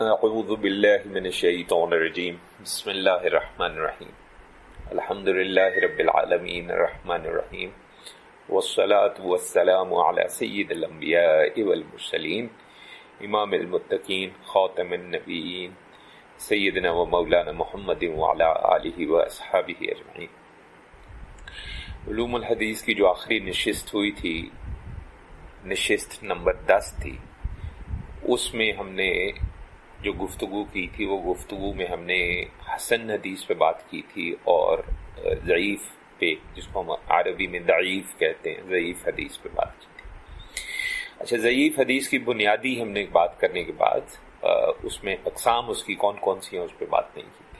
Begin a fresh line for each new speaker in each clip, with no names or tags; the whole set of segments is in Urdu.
اعوذ باللہ من الشیطان الرجیم. بسم اللہ الرحمن الرحیم. الحمد للہ رب العالمین الرحمن الرحیم. والصلاة والسلام على سید الانبیاء والمرسلین. امام المتقین، خاتم النبیین. سیدنا و مولانا محمد وعلى آلہ و اصحابہ اجمعین. علوم الحدیث کی جو آخری نشست ہوئی تھی، نشست نمبر دس تھی، اس میں ہم نے جو گفتگو کی تھی، وہ گفتگو میں ہم نے حسن حدیث پہ بات کی تھی اور ضعیف پہ، جس کو ہم عربی میں ضعیف کہتے ہیں، ضعیف حدیث پہ بات کی تھی۔ اچھا ضعیف حدیث کی بنیادی ہم نے بات کرنے کے بعد اس میں اقسام اس کی، کون کون سی ہیں اس پہ بات نہیں کی تھی۔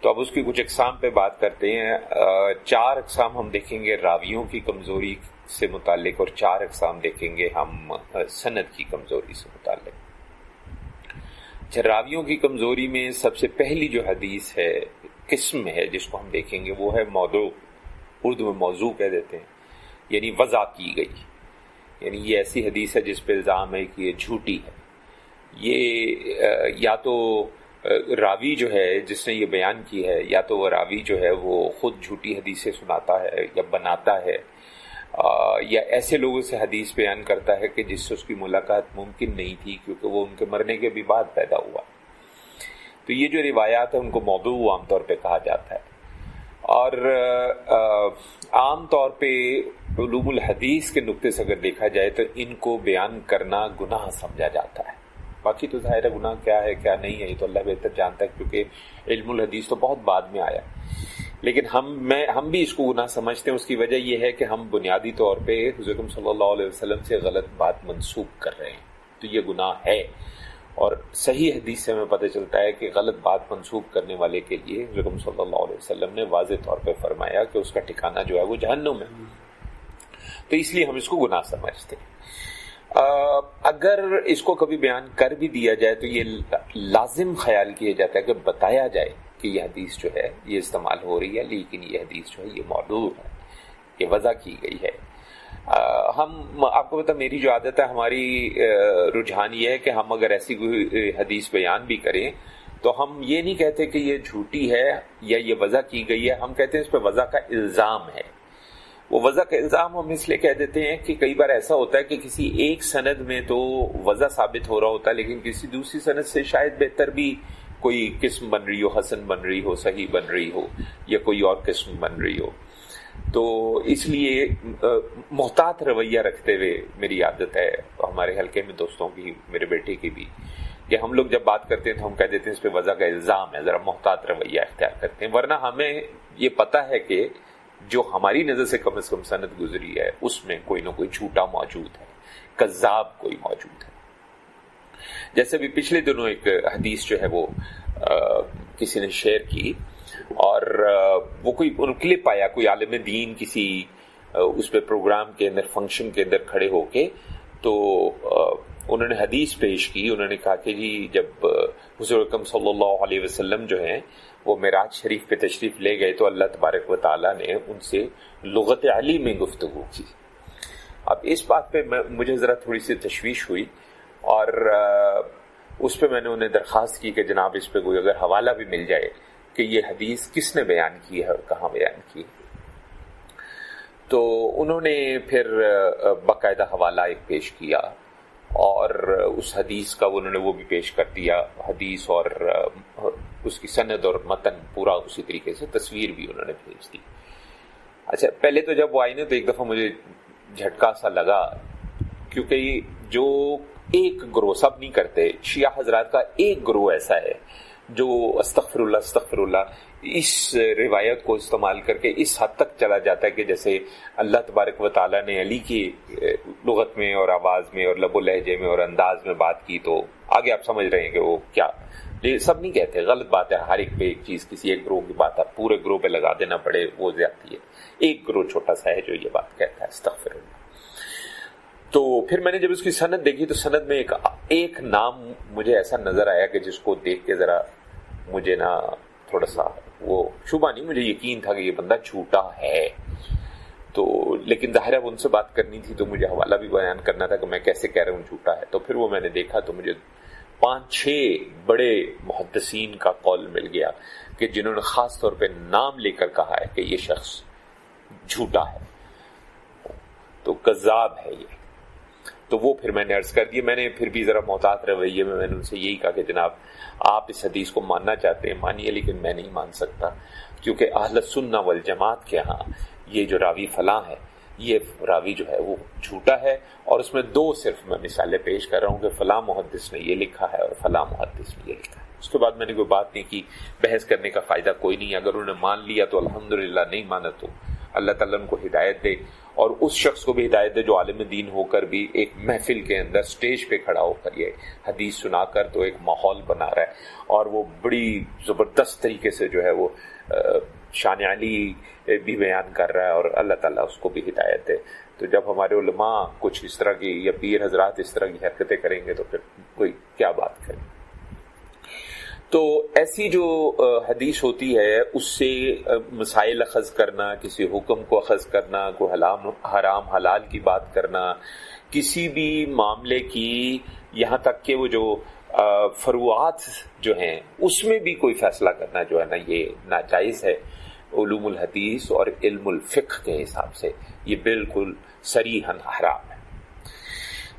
تو اب اس کی کچھ اقسام پہ بات کرتے ہیں۔ چار اقسام ہم دیکھیں گے، راویوں کی کمزوری سے متعلق، اور چار اقسام دیکھیں گے ہم سند کی کمزوری سے متعلق۔ راویوں کی کمزوری میں سب سے پہلی جو حدیث ہے، قسم ہے جس کو ہم دیکھیں گے، وہ ہے موضوع، اردو میں موضوع کہہ دیتے ہیں یعنی وضع کی گئی۔ یعنی یہ ایسی حدیث ہے جس پہ الزام ہے کہ یہ جھوٹی ہے۔ یہ یا تو راوی جو ہے، جس نے یہ بیان کی ہے، یا تو وہ راوی جو ہے، وہ خود جھوٹی حدیثیں سناتا ہے یا بناتا ہے۔ یا ایسے لوگوں سے حدیث بیان کرتا ہے کہ جس سے اس کی ملاقات ممکن نہیں تھی کیونکہ وہ ان کے مرنے کے بھی بعد پیدا ہوا۔ تو یہ جو روایات ہیں، ان کو موضوع عام طور پہ کہا جاتا ہے۔ اور عام طور پہ علوم الحدیث کے نقطے سے اگر دیکھا جائے تو ان کو بیان کرنا گناہ سمجھا جاتا ہے۔ باقی تو ظاہر گناہ کیا ہے، کیا نہیں ہے، یہ تو اللہ بہتر جانتا ہے کیونکہ علم الحدیث تو بہت بعد میں آیا۔ لیکن ہم میں ہم بھی اس کو گناہ سمجھتے ہیں، اس کی وجہ یہ ہے کہ ہم بنیادی طور پہ حضرت صلی اللہ علیہ وسلم سے غلط بات منسوخ کر رہے ہیں۔ تو یہ گناہ ہے۔ اور صحیح حدیث سے ہمیں پتہ چلتا ہے کہ غلط بات منسوخ کرنے والے کے لیے حضرت صلی اللہ علیہ وسلم نے واضح طور پہ فرمایا کہ اس کا ٹھکانہ جو ہے وہ جہنم ہے۔ تو اس لیے ہم اس کو گناہ سمجھتے ہیں۔ اگر اس کو کبھی بیان کر بھی دیا جائے تو یہ لازم خیال کیا جاتا ہے کہ بتایا جائے۔ کہ یہ حدیث جو ہے یہ استعمال ہو رہی ہے، لیکن یہ حدیث جو ہے یہ موضوع ہے، یہ وضع کی گئی ہے۔ ہم، آپ کو پتا میری جو عادت ہے، ہماری رجحان یہ ہے کہ ہم اگر ایسی کوئی حدیث بیان بھی کریں تو ہم یہ نہیں کہتے کہ یہ جھوٹی ہے یا یہ وضع کی گئی ہے، ہم کہتے ہیں اس پہ وضع کا الزام ہے۔ وہ وضع کا الزام ہم اس لیے کہہ دیتے ہیں کہ کئی بار ایسا ہوتا ہے کہ کسی ایک سند میں تو وضع ثابت ہو رہا ہوتا ہے، لیکن کسی دوسری سند سے شاید بہتر بھی کوئی قسم بن رہی ہو، حسن بن رہی ہو صحیح بن رہی ہو، یا کوئی اور قسم بن رہی ہو۔ تو اس لیے محتاط رویہ رکھتے ہوئے میری عادت ہے، ہمارے حلقے میں دوستوں کی، میرے بیٹے کی بھی، کہ ہم لوگ جب بات کرتے ہیں تو ہم کہہ دیتے ہیں اس پہ وضع کا الزام ہے، ذرا محتاط رویہ اختیار کرتے ہیں۔ ورنہ ہمیں یہ پتا ہے کہ جو ہماری نظر سے کم از کم صنعت گزری ہے، اس میں کوئی نہ کوئی چھوٹا موجود ہے، کذاب کوئی موجود ہے۔ جیسے بھی پچھلے دنوں ایک حدیث جو ہے وہ کسی نے شیئر کی اور وہ کوئی کلپ آیا، کوئی عالم دین کسی اس پہ پروگرام کے اندر، فنکشن کے اندر کھڑے ہو کے تو انہوں نے حدیث پیش کی، انہوں نے کہا کہ جی جب حضور اکم صلی اللہ علیہ وسلم جو ہیں، وہ معراج شریف پہ تشریف لے گئے تو اللہ تبارک و تعالیٰ نے ان سے لغت علی میں گفتگو کی۔ اب اس بات پہ مجھے ذرا تھوڑی سی تشویش ہوئی۔ اور اس پہ میں نے انہیں درخواست کی کہ جناب اس پہ کوئی اگر حوالہ بھی مل جائے کہ یہ حدیث کس نے بیان کی ہے اور کہاں بیان کی تو انہوں نے پھر باقاعدہ حوالہ ایک پیش کیا اور اس حدیث کا انہوں نے وہ بھی پیش کر دیا، حدیث اور اس کی سند اور متن پورا اسی طریقے سے تصویر بھی انہوں نے بھیج دی۔ اچھا پہلے تو جب وہ آئی نا تو ایک دفعہ مجھے جھٹکا سا لگا، کیونکہ جو ایک گروہ، سب نہیں کرتے، شیعہ حضرات کا ایک گروہ ایسا ہے جو استغفر اللہ استغفر اللہ، اس روایت کو استعمال کر کے اس حد تک چلا جاتا ہے کہ جیسے اللہ تبارک و تعالیٰ نے علی کی لغت میں اور آواز میں اور لب و لہجے میں اور انداز میں بات کی تو آگے آپ سمجھ رہے ہیں کہ وہ کیا یہ سب نہیں کہتے، غلط بات ہے، ہر ایک پہ ایک چیز، کسی ایک گروہ کی بات ہے، پورے گروہ پہ لگا دینا پڑے، وہ زیادتی ہے۔ ایک گروہ چھوٹا سا ہے جو یہ بات کہتا ہے، استغفر اللہ۔ تو پھر میں نے جب اس کی سند دیکھی تو سند میں ایک ایک نام مجھے ایسا نظر آیا کہ جس کو دیکھ کے ذرا مجھے نا تھوڑا سا وہ شبہ نہیں، مجھے یقین تھا کہ یہ بندہ جھوٹا ہے۔ تو لیکن ظاہر اب ان سے بات کرنی تھی تو مجھے حوالہ بھی بیان کرنا تھا کہ میں کیسے کہہ رہا ہوں جھوٹا ہے۔ تو پھر وہ میں نے دیکھا تو مجھے پانچ چھ بڑے محدثین کا قول مل گیا کہ جنہوں نے خاص طور پہ نام لے کر کہا ہے کہ یہ شخص جھوٹا ہے۔ تو کذاب ہے یہ۔ تو وہ پھر میں نے عرض کر دیا، میں نے پھر بھی ذرا محتاط رویے میں میں نے ان سے یہی کہا کہ جناب، آپ اس حدیث کو ماننا چاہتے ہیں، مانیے، لیکن میں نہیں مان سکتا۔ کیونکہ اہل سننا والجماعت کے ہاں یہ جو راوی فلاں ہے، یہ راوی جو ہے وہ جھوٹا ہے، اور اس میں دو صرف میں مثالیں پیش کر رہا ہوں کہ فلاں محدث نے یہ لکھا ہے اور فلاں محدث نے یہ لکھا ہے۔ اس کے بعد میں نے کوئی بات نہیں کی، بحث کرنے کا فائدہ کوئی نہیں، اگر انہوں نے مان لیا تو الحمدللہ، نہیں مانا تو اللہ تعالیٰ ان کو ہدایت دے۔ اور اس شخص کو بھی ہدایت دے جو عالم دین ہو کر بھی ایک محفل کے اندر سٹیج پہ کھڑا ہو کر یہ حدیث سنا کر تو ایک ماحول بنا رہا ہے۔ اور وہ بڑی زبردست طریقے سے جو ہے وہ شان علی بھی بیان کر رہا ہے اور اللہ تعالیٰ اس کو بھی ہدایت دے۔ تو جب ہمارے علماء کچھ اس طرح کی یا پیر حضرات اس طرح کی حرکتیں کریں گے تو پھر کوئی کیا بات کریں؟ تو ایسی جو حدیث ہوتی ہے، اس سے مسائل اخذ کرنا، کسی حکم کو اخذ کرنا کوئی حلام، حرام، حلال کی بات کرنا، کسی بھی معاملے کی یہاں تک کہ وہ جو فروعات جو ہیں، اس میں بھی کوئی فیصلہ کرنا جو ہے نا، یہ ناجائز ہے۔ علوم الحدیث اور علم الفقہ کے حساب سے یہ بالکل سریحن حرام ہے۔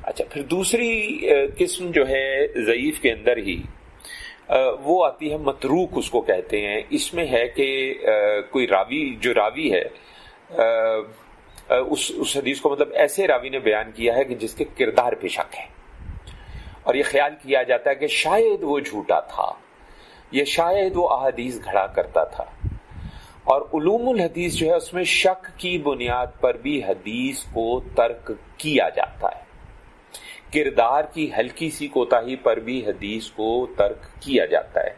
اچھا پھر دوسری قسم جو ہے، ضعیف کے اندر ہی وہ آتی ہے، متروک اس کو کہتے ہیں۔ اس میں ہے کہ کوئی راوی، جو راوی ہے اس اس حدیث کو مطلب ایسے راوی نے بیان کیا ہے کہ جس کے کردار پہ شک ہے۔ اور یہ خیال کیا جاتا ہے کہ شاید وہ جھوٹا تھا یہ شاید وہ احادیث گھڑا کرتا تھا۔ اور علوم الحدیث جو ہے، اس میں شک کی بنیاد پر بھی حدیث کو ترک کیا جاتا ہے۔ کردار کی ہلکی سی کوتاہی پر بھی حدیث کو ترک کیا جاتا ہے۔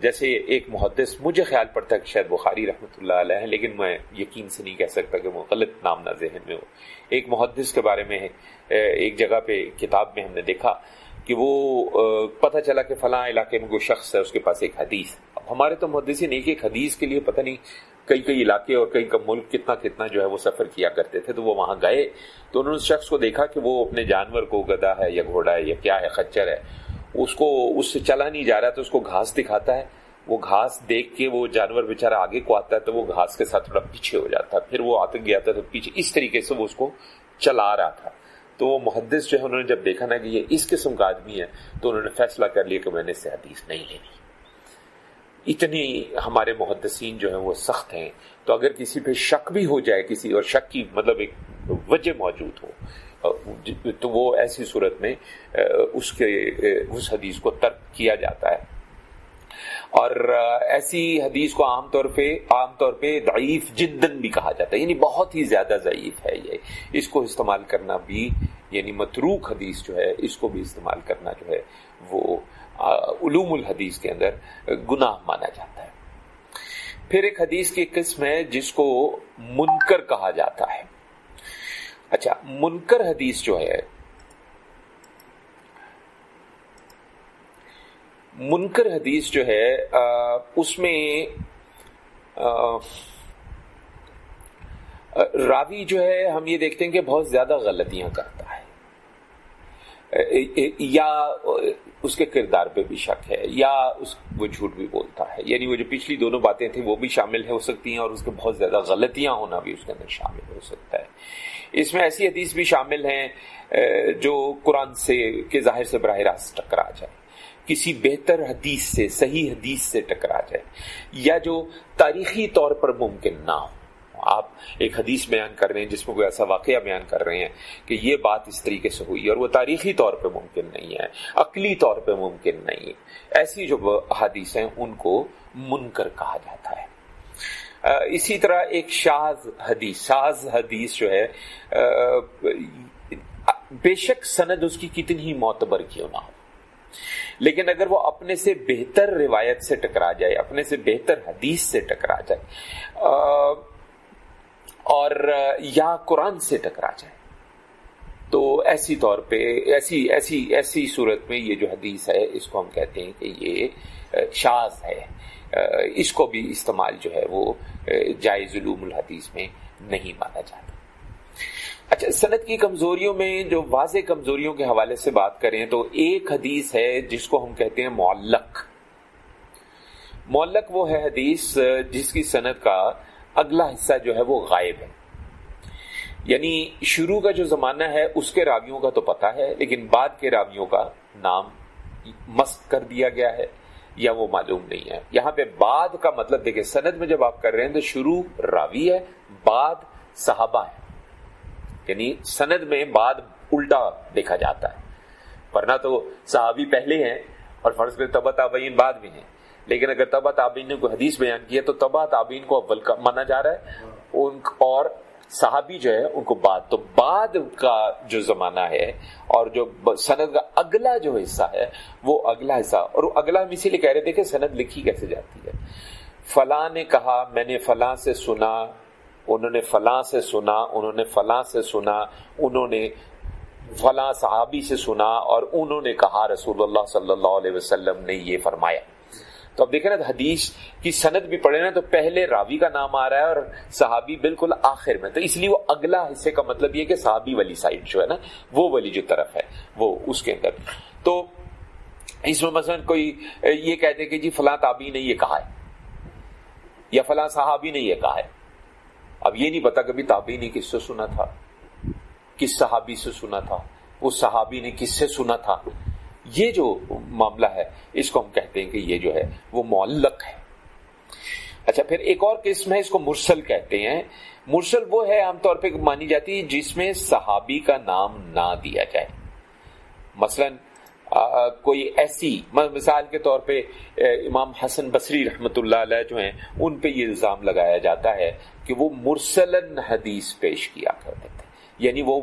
جیسے ایک محدث مجھے خیال پڑتا ہے کہ شاید بخاری رحمۃ اللہ علیہ ہے لیکن میں یقین سے نہیں کہہ سکتا کہ وہ غلط نام نہ ذہن میں ہو۔ ایک محدث کے بارے میں، ایک جگہ پہ کتاب میں ہم نے دیکھا کہ وہ پتہ چلا کہ فلاں علاقے میں کوئی شخص ہے، اس کے پاس ایک حدیث۔ اب ہمارے تو محدثین ایک ایک حدیث کے لیے پتہ نہیں کئی کئی علاقے اور کئی کا ملک کتنا کتنا جو ہے وہ سفر کیا کرتے تھے تو وہ وہاں گئے تو انہوں نے اس شخص کو دیکھا کہ وہ اپنے جانور کو گدا ہے یا گھوڑا ہے یا کیا ہے، خچر ہے۔ اس کو، اس سے چلا نہیں جا رہا تو اس کو گھاس دکھاتا ہے۔ وہ گھاس دیکھ کے وہ جانور بےچارا آگے کو آتا ہے تو وہ گھاس کے ساتھ تھوڑا پیچھے ہو جاتا ہے۔ پھر وہ آتے گیا تھا تو پیچھے، اس طریقے سے وہ اس کو چلا رہا تھا۔ تو وہ محدث جو ہے انہوں نے جب دیکھا نا کہ یہ اس قسم کا آدمی ہے تو انہوں نے فیصلہ کر لیا کہ میں نے اس سے حدیث نہیں لینی۔ اتنی ہمارے محدثین جو ہیں وہ سخت ہیں۔ تو اگر کسی پہ شک بھی ہو جائے کسی اور شک کی مطلب ایک وجہ موجود ہو، تو وہ ایسی صورت میں، اس کے، اس حدیث کو ترک کیا جاتا ہے۔ اور ایسی حدیث کو عام طور پہ، عام طور پہ ضعیف جدن بھی کہا جاتا ہے یعنی بہت ہی زیادہ ضعیف ہے یہ۔ اس کو استعمال کرنا بھی یعنی متروک حدیث جو ہے، اس کو بھی استعمال کرنا جو ہے، وہ علوم الحدیث کے اندر گناہ مانا جاتا ہے۔ پھر ایک حدیث کی قسم ہے جس کو منکر کہا جاتا ہے۔ اچھا منکر حدیث جو ہے، منکر حدیث جو ہے اس میں راوی جو ہے، ہم یہ دیکھتے ہیں کہ بہت زیادہ غلطیاں کرتا ہے۔ یا اس کے کردار پہ بھی شک ہے یا اس وہ جھوٹ بھی بولتا ہے۔ یعنی وہ جو پچھلی دونوں باتیں تھیں وہ بھی شامل ہو سکتی ہیں اور اس کے بہت زیادہ غلطیاں ہونا بھی اس کے اندر شامل ہو سکتا ہے۔ اس میں ایسی حدیث بھی شامل ہیں جو قرآن سے کے ظاہر سے براہ راست ٹکرا جائے۔ کسی بہتر حدیث سے، صحیح حدیث سے ٹکرا جائے۔ یا جو تاریخی طور پر ممکن نہ ہو۔ آپ ایک حدیث بیان کر رہے ہیں جس میں کوئی ایسا واقعہ بیان کر رہے ہیں کہ یہ بات اس طریقے سے ہوئی اور وہ تاریخی طور پہ ممکن نہیں ہے، عقلی طور پہ ممکن نہیں ہے۔ ایسی جو حدیث ہیں ان کو منکر کہا جاتا ہے۔ اسی طرح ایک شاز حدیث شاز حدیث جو ہے بے شک سند اس کی کتنی ہی معتبر کیوں نہ ہو۔ لیکن اگر وہ اپنے سے بہتر روایت سے ٹکرا جائے، اپنے سے بہتر حدیث سے ٹکرا جائے اور یا قرآن سے ٹکرا جائے۔ تو ایسی طور پہ، ایسی ایسی ایسی صورت میں یہ جو حدیث ہے، اس کو ہم کہتے ہیں کہ یہ شاز ہے۔ اس کو بھی استعمال جو ہے وہ جائز علوم الحدیث میں نہیں مانا جاتا۔ اچھا صنعت کی کمزوریوں میں جو واضح کمزوریوں کے حوالے سے بات کریں تو ایک حدیث ہے جس کو ہم کہتے ہیں معلق۔ معلق وہ ہے حدیث جس کی صنعت کا اگلا حصہ جو ہے وہ غائب ہے۔ یعنی شروع کا جو زمانہ ہے، اس کے راویوں کا تو پتا ہے، لیکن بعد کے راویوں کا نام مسک کر دیا گیا ہے یا وہ معلوم نہیں ہے۔ یہاں پہ بعد کا مطلب دیکھیں سند میں جب آپ کر رہے ہیں تو شروع راوی ہے، بعد صحابہ ہے۔ یعنی سند میں بعد الٹا دیکھا جاتا ہے۔ ورنہ تو صحابی پہلے ہیں اور فرض کر تبا تابعین بعد میں ہیں۔ لیکن اگر تبا تابعین نے کوئی حدیث بیان کیا تو تبا تابعین کو اول کا مانا جا رہا ہے۔ ان اور صحابی جو ہے، ان کو بعد، تو بعد کا جو زمانہ ہے اور جو سند کا اگلا جو حصہ ہے، وہ اگلا حصہ۔ اور وہ اگلا ہم اسی لیے کہہ رہے تھے کہ سند لکھی کیسے جاتی ہے۔ فلاں نے کہا، میں نے فلاں سے سنا، انہوں نے فلاں سے سنا، انہوں نے فلاں سے سنا، انہوں نے فلاں صحابی سے سنا اور انہوں نے کہا، رسول اللہ صلی اللہ علیہ وسلم نے یہ فرمایا۔ تو اب دیکھیں نا، حدیث کی سند بھی پڑھے نا تو پہلے راوی کا نام آ رہا ہے اور صحابی بالکل آخر میں، تو اس لیے وہ اگلا حصے کا مطلب یہ کہ صحابی والی سائڈ جو ہے نا، وہ والی جو طرف ہے، وہ اس کے اندر۔ تو اس میں مثلا کوئی یہ کہتے کہ جی فلاں تابی نے یہ کہا ہے، یا فلاں صحابی نے یہ کہا ہے۔ اب یہ نہیں پتا کبھی تابی نے کس سے سنا تھا، کس صحابی سے سنا تھا اس صحابی نے کس سے سنا تھا۔ یہ جو معاملہ ہے اس کو ہم کہتے ہیں کہ یہ جو ہے وہ معلق ہے۔ اچھا پھر ایک اور قسم ہے اس کو مرسل کہتے ہیں۔ مرسل وہ ہے عام طور پہ مانی جاتی ہے جس میں صحابی کا نام نہ دیا جائے۔ مثلا آ, کوئی ایسی مثال کے طور پہ امام حسن بصری رحمت اللہ علیہ جو ہیں ان پہ یہ الزام لگایا جاتا ہے کہ وہ مرسلن حدیث پیش کیا کرتے تھے۔ یعنی وہ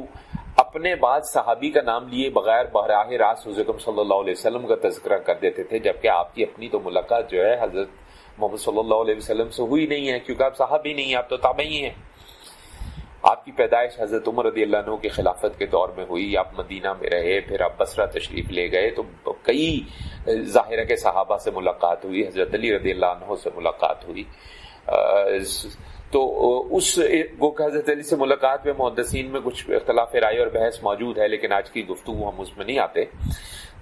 اپنے بعد صحابی کا نام لیے بغیر براہ راست حضرت صلی اللہ علیہ وسلم کا تذکرہ کر دیتے تھے، جبکہ آپ کی اپنی تو ملاقات جو ہے حضرت محمد صلی اللہ علیہ وسلم سے ہوئی نہیں ہے، کیونکہ آپ صحابی نہیں ہیں، آپ تو تابعی ہیں۔ آپ کی پیدائش حضرت عمر رضی اللہ عنہ کی خلافت کے دور میں ہوئی، آپ مدینہ میں رہے، پھر آپ بسرا تشریف لے گئے، تو کئی ظاہرہ کے صحابہ سے ملاقات ہوئی، حضرت علی رضی اللہ عنہ سے ملاقات ہوئی۔ تو اس گو کہ حضرت علی سے ملاقات میں محدثین میں کچھ اختلاف رائے اور بحث موجود ہے، لیکن آج کی گفتگو ہم اس میں نہیں آتے۔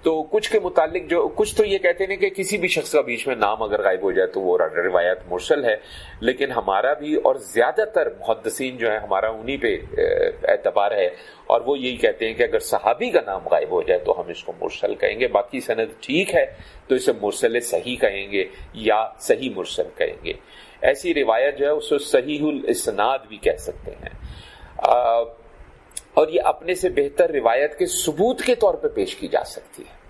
تو کچھ کے متعلق جو کچھ تو یہ کہتے ہیں کہ کسی بھی شخص کا بیچ میں نام اگر غائب ہو جائے تو وہ روایت مرسل ہے۔ لیکن ہمارا بھی اور زیادہ تر محدثین جو ہے ہمارا انہی پہ اعتبار ہے۔ اور وہ یہی کہتے ہیں کہ اگر صحابی کا نام غائب ہو جائے تو ہم اس کو مرسل کہیں گے۔ باقی سند ٹھیک ہے تو اسے مرسل صحیح کہیں گے یا صحیح مرسل کہیں گے۔ ایسی روایت جو ہے اس کو صحیح الاسناد بھی کہہ سکتے ہیں۔ اور یہ اپنے سے بہتر روایت کے ثبوت کے طور پہ پیش کی جا سکتی ہے۔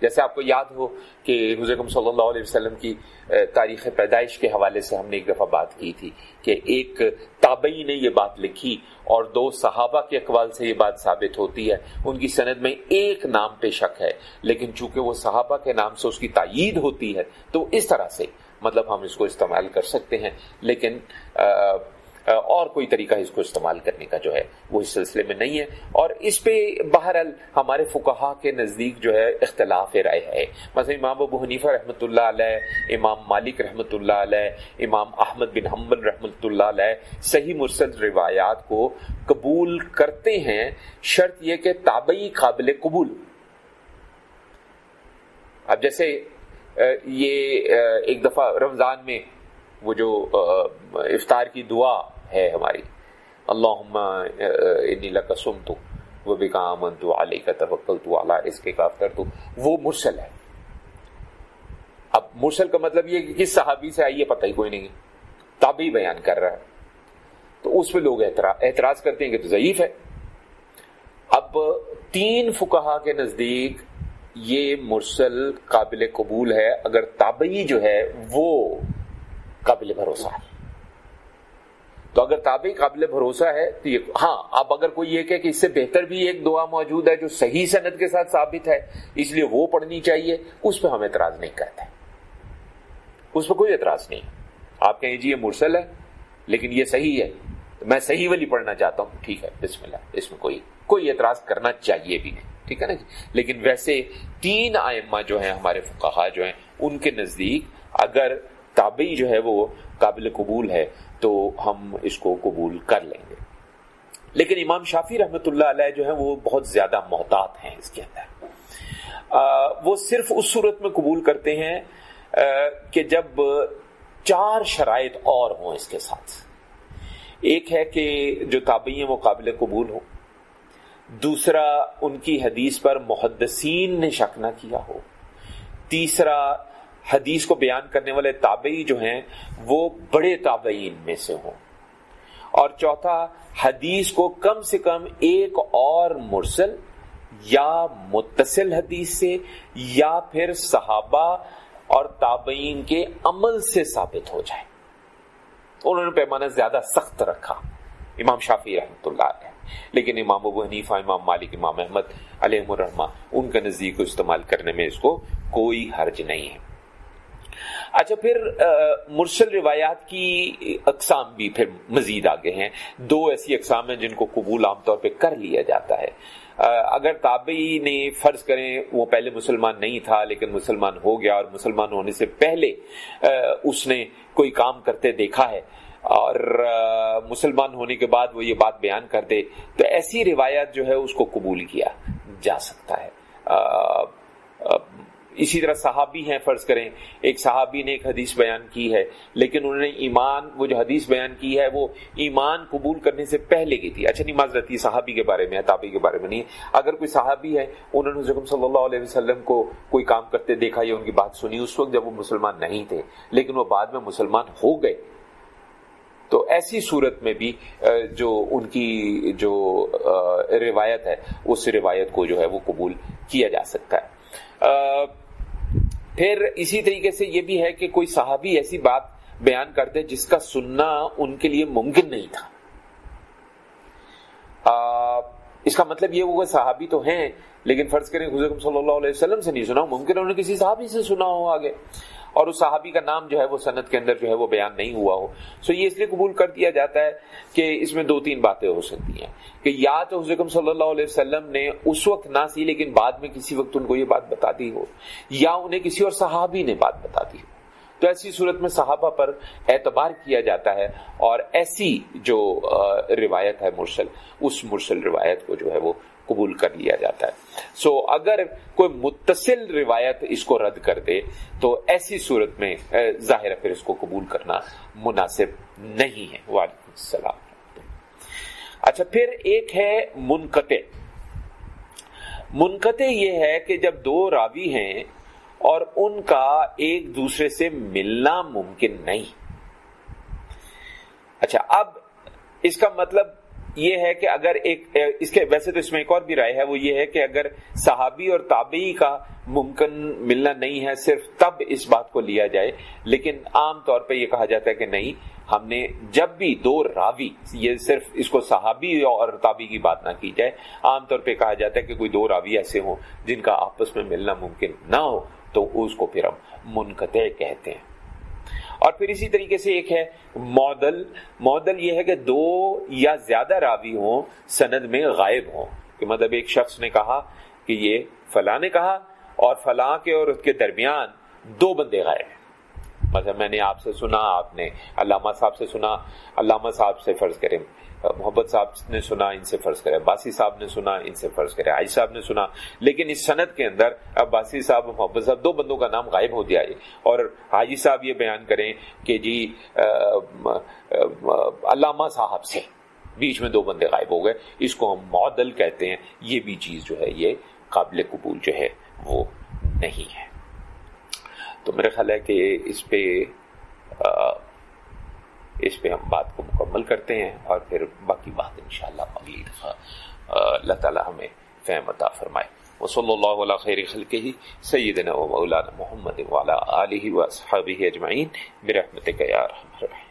جیسے آپ کو یاد ہو کہ حضرت صلی اللہ علیہ وسلم کی تاریخ پیدائش کے حوالے سے ہم نے ایک دفعہ بات کی تھی کہ ایک تابعی نے یہ بات لکھی اور دو صحابہ کے اقوال سے یہ بات ثابت ہوتی ہے۔ ان کی سند میں ایک نام پہ شک ہے، لیکن چونکہ وہ صحابہ کے نام سے اس کی تائید ہوتی ہے تو اس طرح سے مطلب ہم اس کو استعمال کر سکتے ہیں۔ لیکن اور کوئی طریقہ اس کو استعمال کرنے کا جو ہے وہ اس سلسلے میں نہیں ہے۔ اور اس پہ بہرحال ہمارے فکہ کے نزدیک جو ہے اختلاف رائے ہے۔ مثلا امام ابو حنیفہ رحمۃ اللہ علیہ، امام مالک رحمۃ اللہ علیہ، امام احمد بن حمبل رحمۃ اللہ علیہ صحیح مرسل روایات کو قبول کرتے ہیں۔ شرط یہ کہ تابعی قابل قبول۔ اب جیسے یہ ایک دفعہ رمضان میں وہ جو افطار کی دعا ہے ہماری۔ اللہ انی لکسم تو وہ بھی تو علی کا توکل تو اعلیٰ اس کے کافتر تو۔ وہ مرسل ہے۔ اب مرسل کا مطلب یہ کہ کس صحابی سے آئیے پتہ ہی کوئی نہیں۔ تابعی بیان کر رہا ہے۔ تو اس پہ لوگ اعتراض کرتے ہیں کہ تو ضعیف ہے۔ اب تین فکہ کے نزدیک یہ مرسل قابل قبول ہے۔ اگر تابعی جو ہے، وہ قابل بھروسہ ہے۔ تو اگر تابعی قابل بھروسہ ہے تو یہ ہاں اب اگر کوئی یہ کہ اس سے بہتر بھی ایک دعا موجود ہے جو صحیح صنعت کے ساتھ ثابت ہے، اس لیے وہ پڑھنی چاہیے، اس پہ ہم اعتراض نہیں کرتے۔ اس پہ کوئی اعتراض نہیں۔ آپ کہیں جی یہ مرسل ہے، لیکن یہ صحیح ہے میں صحیح والی پڑھنا چاہتا ہوں۔ ٹھیک ہے، بسم اللہ، اس میں کوئی کوئی اعتراض کرنا چاہیے بھی نہیں۔ ٹھیک ہے نا جی؟ لیکن ویسے تین آئمہ جو ہیں ہمارے فقہا جو ہیں، ان کے نزدیک اگر تابعی جو ہے وہ قابل قبول ہے تو ہم اس کو قبول کر لیں گے۔ لیکن امام شافی رحمت اللہ علیہ جو ہے وہ بہت زیادہ محتاط ہیں اس کے اندر۔ وہ صرف اس صورت میں قبول کرتے ہیں کہ جب چار شرائط اور ہوں اس کے ساتھ۔ ایک ہے کہ جو تابعی وہ قابل قبول ہو دوسرا ان کی حدیث پر محدثین نے شک نہ کیا ہو، تیسرا حدیث کو بیان کرنے والے تابعی جو ہیں، وہ بڑے تابعین میں سے ہوں۔ اور چوتھا، حدیث کو کم سے کم ایک اور مرسل، یا متصل حدیث سے، یا پھر صحابہ اور تابعین کے عمل سے ثابت ہو جائے۔ انہوں نے پیمانہ زیادہ سخت رکھا۔ امام شافی رحمۃ اللہ علیہ۔ لیکن امام ابو حنیفہ، امام مالک، امام احمد علیہ الرحمہ، ان کا نزدیک کو استعمال کرنے میں اس کو کوئی حرج نہیں ہے۔ اچھا پھر مرسل روایات کی اقسام بھی پھر مزید آگے ہیں۔ دو ایسی اقسام ہیں جن کو قبول عام طور پہ کر لیا جاتا ہے۔ اگر تابعی نے فرض کریں، وہ پہلے مسلمان نہیں تھا، لیکن مسلمان ہو گیا اور مسلمان ہونے سے پہلے اس نے کوئی کام کرتے دیکھا ہے۔ اور مسلمان ہونے کے بعد وہ یہ بات بیان کر دے، تو ایسی روایت جو ہے، اس کو قبول کیا جا سکتا ہے۔ اسی طرح صحابی ہیں، فرض کریں، ایک صحابی نے ایک حدیث بیان کی ہے، لیکن انہوں نے ایمان، وہ جو حدیث بیان کی ہے، وہ ایمان قبول کرنے سے پہلے کی تھی۔ اچھا نہیں معذرت صحابی کے بارے میں تابی کے بارے میں نہیں اگر کوئی صحابی ہے، انہوں نے حضرت صلی اللہ علیہ وسلم کو کوئی کام کرتے دیکھا یا ان کی بات سنی، اس وقت جب وہ مسلمان نہیں تھے، لیکن وہ بعد میں مسلمان ہو گئے۔ تو ایسی صورت میں بھی جو ان کی جو روایت ہے، اس روایت کو جو ہے وہ قبول کیا جا سکتا ہے۔ پھر اسی طریقے سے یہ بھی ہے کہ کوئی صحابی ایسی بات بیان کرتے جس کا سننا ان کے لیے ممکن نہیں تھا۔ اس کا مطلب یہ ہوگا صحابی تو ہیں، لیکن فرض کریں حضرت صلی اللہ علیہ وسلم سے نہیں سنا، ممکن انہوں نے کسی صحابی سے سنا ہو آگے۔ اور اس صحابی کا نام جو ہے وہ صنعت کے اندر جو ہے وہ بیان نہیں ہوا ہو۔ سو یہ اس لیے قبول کر دیا جاتا ہے کہ اس میں دو تین باتیں ہو سکتی ہیں۔ کہ یا تو حضرت صلی اللہ علیہ وسلم نے اس وقت نہ سی لیکن بعد میں کسی وقت ان کو یہ بات بتا دی ہو، یا انہیں کسی اور صحابی نے بات بتا دی ہو۔ تو ایسی صورت میں صحابہ پر اعتبار کیا جاتا ہے اور ایسی جو روایت ہے مرسل، اس مرسل روایت کو جو ہے وہ قبول کر لیا جاتا ہے۔ سو so, اگر کوئی متصل روایت اس کو رد کر دے تو ایسی صورت میں ظاہر پھر اس کو قبول کرنا مناسب نہیں ہے۔ وعلیکم السلام۔ اچھا پھر ایک ہے منقطع۔ منقطع یہ ہے کہ جب دو راوی ہیں اور ان کا ایک دوسرے سے ملنا ممکن نہیں۔ اچھا اب اس کا مطلب یہ ہے کہ اگر ایک اس کے ویسے تو اس میں ایک اور بھی رائے ہے، وہ یہ ہے کہ اگر صحابی اور تابعی کا ممکن ملنا نہیں ہے، صرف تب اس بات کو لیا جائے۔ لیکن عام طور پہ یہ کہا جاتا ہے کہ نہیں، ہم نے جب بھی دو راوی، یہ صرف اس کو صحابی اور تابی کی بات نہ کی جائے، عام طور پہ کہا جاتا ہے کہ کوئی دو راوی ایسے ہوں جن کا آپس میں ملنا ممکن نہ ہو، تو اس کو پھر ہم منقطع کہتے ہیں۔ اور پھر اسی طریقے سے ایک ہے معدل. معدل یہ ہے کہ دو یا زیادہ راوی ہوں، سند میں غائب ہوں. کہ مطلب ایک شخص نے کہا کہ یہ فلاں نے کہا اور فلاں کے اور اس کے درمیان دو بندے غائب ہیں. مطلب میں نے آپ سے سنا، آپ نے علامہ صاحب سے سنا، علامہ صاحب سے فرض کریں۔ محبت صاحب نے سنا، ان سے فرض کرے باسی صاحب نے سنا، ان سے فرض کرے آئی صاحب نے سنا، لیکن اس صنعت کے اندر اب باسی صاحب محبت صاحب دو بندوں کا نام غائب ہو دیا ہے۔ اور حاجی صاحب یہ بیان کریں کہ جی علامہ صاحب سے بیچ میں دو بندے غائب ہو گئے۔ اس کو ہم معدل کہتے ہیں۔ یہ بھی چیز جو ہے، یہ قابل قبول جو ہے، وہ نہیں ہے۔ تو میرا خیال ہے کہ اس پہ اس پہ ہم بات کو مکمل کرتے ہیں اور پھر باقی بات انشاءاللہ شاء اگلی دفعہ اللہ تعالیٰ ہمیں فہم عطا فرمائے۔ وہ صلی اللہ علیہ خیر خلقہ، سیدنا و مولانا محمد والا علیہ و صحابی اجمعین برحمت کا یار الرحیم۔